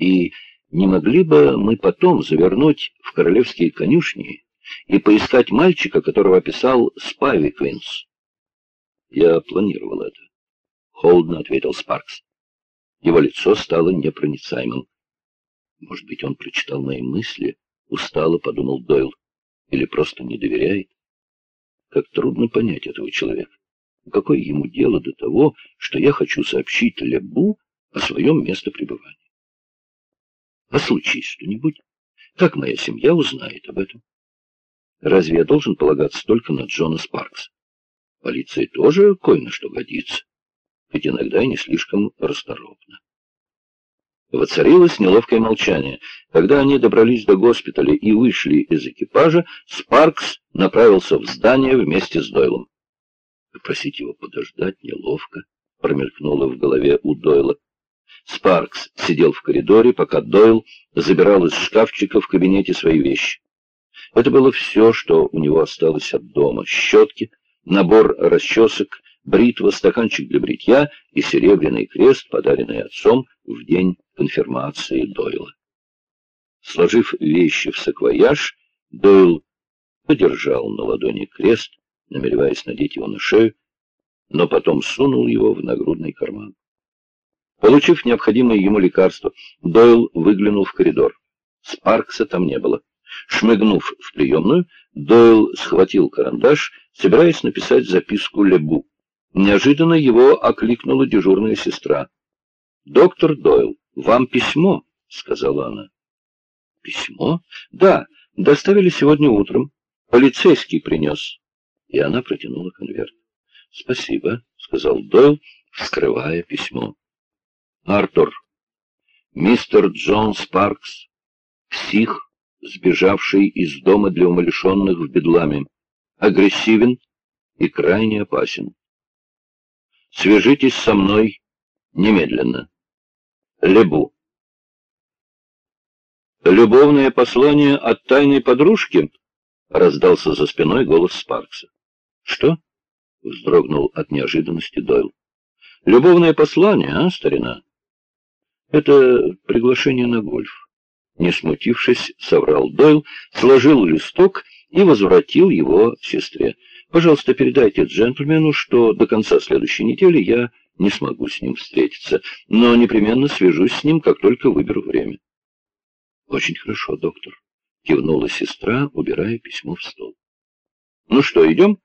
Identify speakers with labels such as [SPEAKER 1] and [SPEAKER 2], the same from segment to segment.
[SPEAKER 1] И не могли бы мы потом завернуть в королевские конюшни и поискать мальчика, которого описал Спайвиквинс? Я планировал это. Холодно ответил Спаркс. Его лицо стало непроницаемым. Может быть, он прочитал мои мысли, устало подумал Дойл, или просто не доверяет? Как трудно понять этого человека. Какое ему дело до того, что я хочу сообщить Лебу о своем месте пребывания? А случись что-нибудь, как моя семья узнает об этом? Разве я должен полагаться только на Джона Спаркса? Полиция тоже кое на что годится, хоть иногда и не слишком расторопна. Воцарилось неловкое молчание. Когда они добрались до госпиталя и вышли из экипажа, Спаркс направился в здание вместе с Дойлом. Попросить его подождать неловко, промелькнуло в голове у Дойла. Спаркс сидел в коридоре, пока Дойл забирал из шкафчика в кабинете свои вещи. Это было все, что у него осталось от дома. Щетки, набор расчесок, бритва, стаканчик для бритья и серебряный крест, подаренный отцом в день конфирмации Дойла. Сложив вещи в саквояж, Дойл подержал на ладони крест, намереваясь надеть его на шею, но потом сунул его в нагрудный карман. Получив необходимое ему лекарство, Дойл выглянул в коридор. Спаркса там не было. Шмыгнув в приемную, Дойл схватил карандаш, собираясь написать записку Лебу. Неожиданно его окликнула дежурная сестра. «Доктор Дойл, вам письмо», — сказала она. «Письмо? Да, доставили сегодня утром. Полицейский принес». И она протянула конверт. «Спасибо», — сказал Дойл, вскрывая письмо. Артур, мистер Джон Спаркс, псих, сбежавший из дома для умалишенных в Бедламе, агрессивен и крайне опасен. Свяжитесь со мной немедленно. Лебу. «Любовное послание от тайной подружки?» — раздался за спиной голос Спаркса. «Что?» — вздрогнул от неожиданности Дойл. «Любовное послание, а, старина?» Это приглашение на гольф. Не смутившись, соврал Дойл, сложил листок и возвратил его сестре. Пожалуйста, передайте джентльмену, что до конца следующей недели я не смогу с ним встретиться, но непременно свяжусь с ним, как только выберу время. Очень хорошо, доктор, кивнула сестра, убирая письмо в стол. Ну что, идем?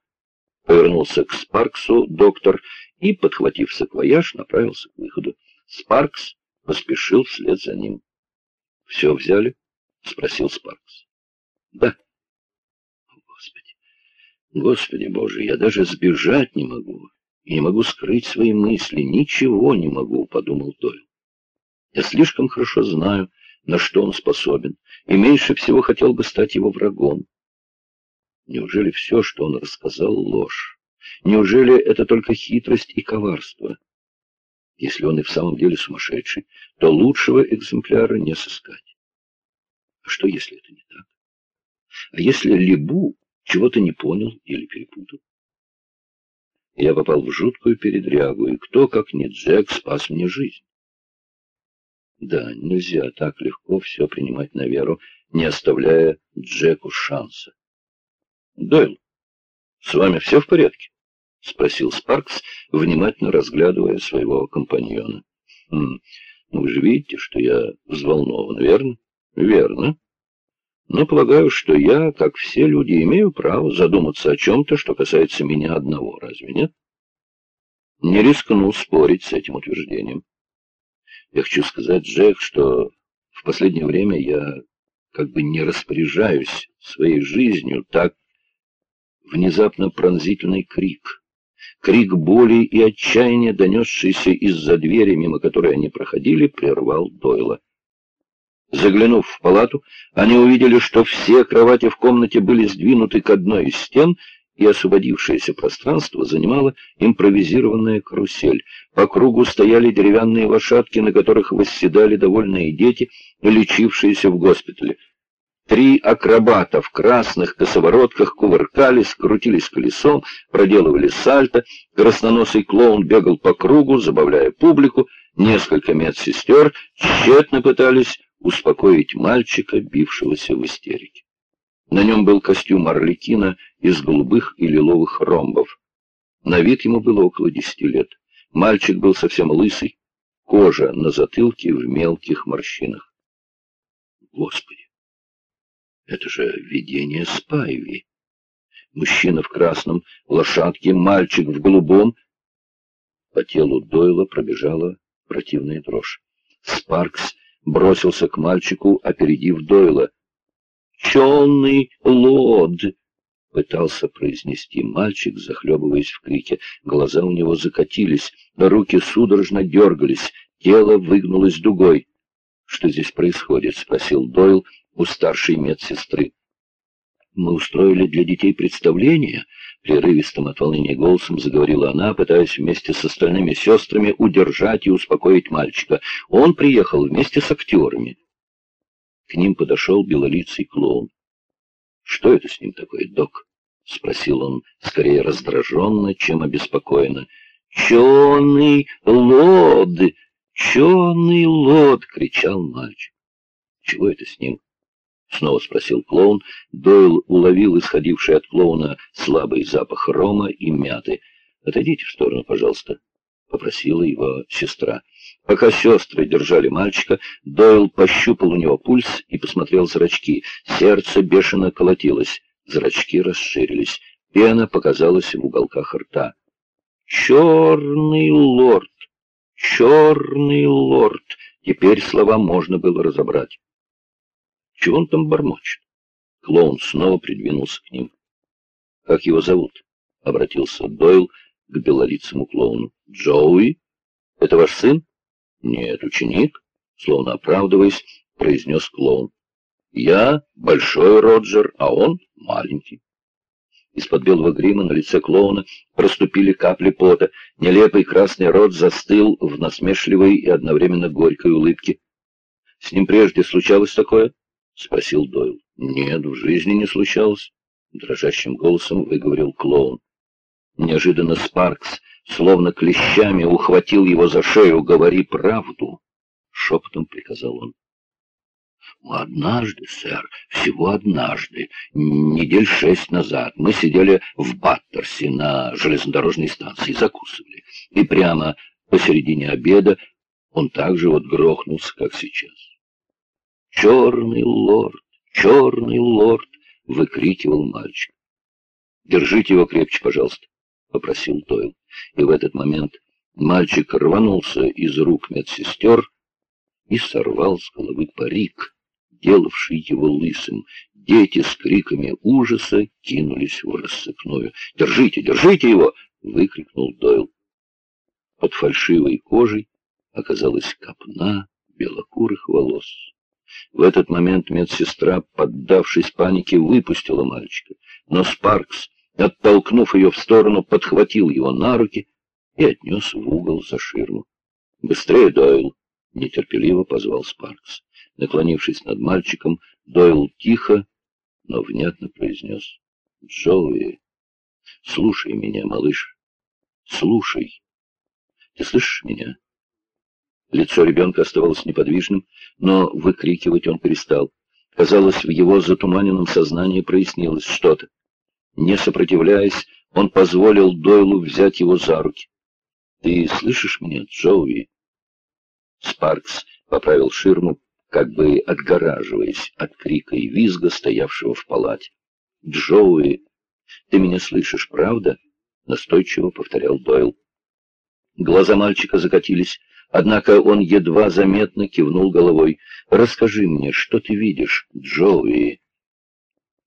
[SPEAKER 1] Повернулся к Спарксу доктор и, подхватив саквояж, направился к выходу. Спаркс поспешил вслед за ним. — Все взяли? — спросил Спаркс. — Да. — Господи, Господи Боже, я даже сбежать не могу. И не могу скрыть свои мысли, ничего не могу, — подумал Дойл. Я слишком хорошо знаю, на что он способен, и меньше всего хотел бы стать его врагом. Неужели все, что он рассказал, ложь? Неужели это только хитрость и коварство? Если он и в самом деле сумасшедший, то лучшего экземпляра не сыскать. А что, если это не так? А если Либу чего-то не понял или перепутал? Я попал в жуткую передрягу, и кто, как не Джек, спас мне жизнь. Да, нельзя так легко все принимать на веру, не оставляя Джеку шанса. Дойл, с вами все в порядке? — спросил Спаркс, внимательно разглядывая своего компаньона. «Хм, ну, вы же видите, что я взволнован, верно?» «Верно. Но полагаю, что я, как все люди, имею право задуматься о чем-то, что касается меня одного, разве нет?» Не рискну спорить с этим утверждением. Я хочу сказать, Джек, что в последнее время я как бы не распоряжаюсь своей жизнью так внезапно пронзительный крик — Крик боли и отчаяния, донесшийся из-за двери, мимо которой они проходили, прервал Дойла. Заглянув в палату, они увидели, что все кровати в комнате были сдвинуты к одной из стен, и освободившееся пространство занимала импровизированная карусель. По кругу стояли деревянные лошадки, на которых восседали довольные дети, лечившиеся в госпитале. Три акробата в красных косоворотках кувыркались, крутились колесом, проделывали сальто, красноносый клоун бегал по кругу, забавляя публику, Несколько медсестер тщетно пытались успокоить мальчика, бившегося в истерике. На нем был костюм орликина из голубых и лиловых ромбов. На вид ему было около десяти лет. Мальчик был совсем лысый, кожа на затылке в мелких морщинах. Господи, это же видение Спайви. Мужчина в красном, лошадке, мальчик в голубом. По телу Дойла пробежала противная дрожь. Спаркс бросился к мальчику, опередив Дойла. «Челный лод!» — пытался произнести мальчик, захлебываясь в крике. Глаза у него закатились, руки судорожно дергались, тело выгнулось дугой. «Что здесь происходит?» — спросил Дойл у старшей медсестры. «Мы устроили для детей представление», — прерывистым от волнения голосом заговорила она, пытаясь вместе с остальными сестрами удержать и успокоить мальчика. «Он приехал вместе с актерами». К ним подошел белолицый клоун. «Что это с ним такое, док?» — спросил он, скорее раздраженно, чем обеспокоенно. «Черный лод! Черный лод!» — кричал мальчик. «Чего это с ним?» — снова спросил клоун. Дойл уловил исходивший от клоуна слабый запах рома и мяты. «Отойдите в сторону, пожалуйста», — попросила его сестра. Пока сестры держали мальчика, Дойл пощупал у него пульс и посмотрел зрачки. Сердце бешено колотилось, зрачки расширились, пена показалась в уголках рта. «Черный лорд! Черный лорд!» Теперь слова можно было разобрать. Чего он там бормочет? Клоун снова придвинулся к ним. «Как его зовут?» — обратился Дойл к белолицому клоуну. «Джоуи? Это ваш сын?» «Нет, ученик», — словно оправдываясь, произнес клоун. «Я большой Роджер, а он маленький». Из-под белого грима на лице клоуна проступили капли пота. Нелепый красный рот застыл в насмешливой и одновременно горькой улыбке. «С ним прежде случалось такое?» — спросил Дойл. «Нет, в жизни не случалось», — дрожащим голосом выговорил клоун. Неожиданно Спаркс, словно клещами, ухватил его за шею. «Говори правду!» — шепотом приказал он. «Однажды, сэр, всего однажды, недель шесть назад, мы сидели в Баттерсе на железнодорожной станции, закусывали, и прямо посередине обеда он также вот грохнулся, как сейчас. «Черный лорд! Черный лорд!» — выкрикивал мальчик. «Держите его крепче, пожалуйста», — попросил Дойл. И в этот момент мальчик рванулся из рук медсестер и сорвал с головы парик, делавший его лысым. Дети с криками ужаса кинулись в рассыпную. «Держите, держите его!» — выкрикнул Дойл. Под фальшивой кожей оказалась копна белокурых волос. В этот момент медсестра, поддавшись панике, выпустила мальчика. Но Спаркс, оттолкнув ее в сторону, подхватил его на руки и отнес в угол за ширму. «Быстрее, Дойл!» — нетерпеливо позвал Спаркс. Наклонившись над мальчиком, Дойл тихо, но внятно произнес. «Джоуи, слушай меня, малыш, слушай. Ты слышишь меня?» Лицо ребенка оставалось неподвижным, но выкрикивать он перестал. Казалось, в его затуманенном сознании прояснилось что-то. Не сопротивляясь, он позволил Дойлу взять его за руки. «Ты слышишь меня, Джоуи?» Спаркс поправил ширму, как бы отгораживаясь от крика и визга, стоявшего в палате. «Джоуи, ты меня слышишь, правда?» — настойчиво повторял Дойл. Глаза мальчика закатились. Однако он едва заметно кивнул головой. «Расскажи мне, что ты видишь, Джоуи?»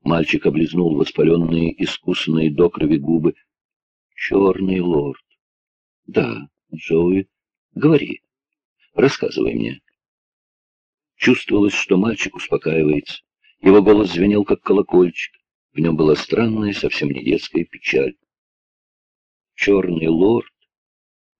[SPEAKER 1] Мальчик облизнул воспаленные, искусанные до крови губы. «Черный лорд». «Да, Джоуи, говори, рассказывай мне». Чувствовалось, что мальчик успокаивается. Его голос звенел, как колокольчик. В нем была странная, совсем не детская печаль. «Черный лорд